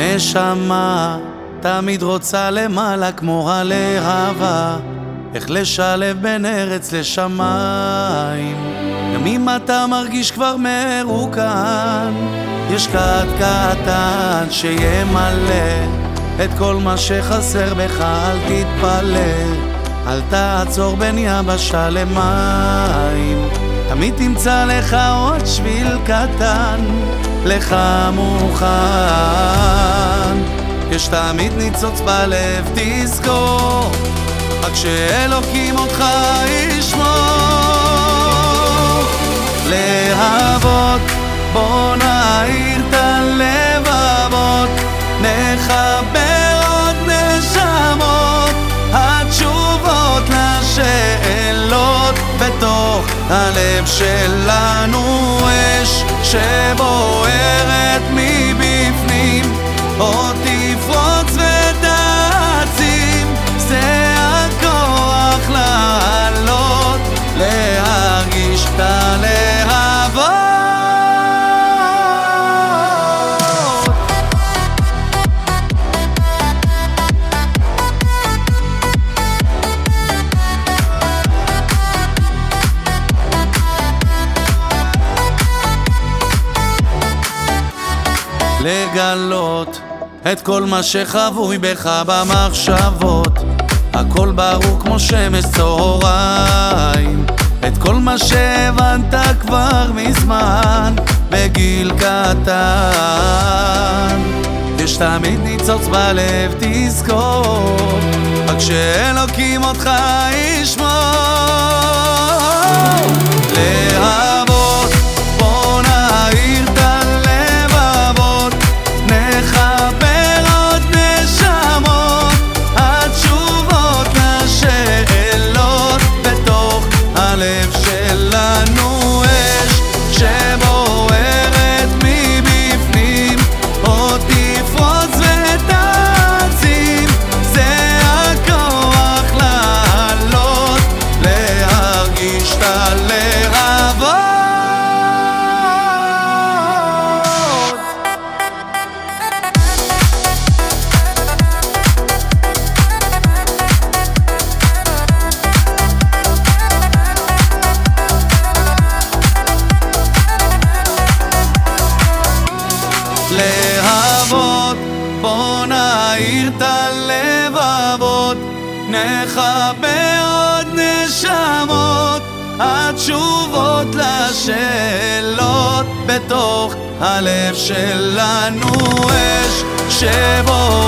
נשמה, תמיד רוצה למעלה כמו הלהבה איך לשלב בין ארץ לשמיים? גם אם אתה מרגיש כבר מרוקן. יש כת קטן שימלא את כל מה שחסר בך אל תתפלא. אל תעצור בין יבשה למים. תמיד תמצא לך עוד שביל קטן לך מוכן. יש תמיד ניצוץ בלב, תזכור רק שאלוקים אותך ישמור. להבות, בוא נעיר את הלבבות נחבר עוד נשמות התשובות לשאלות בתוך הלב שלנו אש שבוערת מבפנים. עוד לגלות את כל מה שחבוי בך במחשבות. הכל ברור כמו שמש צהריים. את כל מה שהבנת כבר מזמן בגיל קטן. יש תמיד ניצוץ בלב תזכור רק שאלוקים אותך ישמור להבות, בוא נעיר את הלבבות, נחבר עוד נשמות, התשובות לשאלות בתוך הלב שלנו אש שבוערת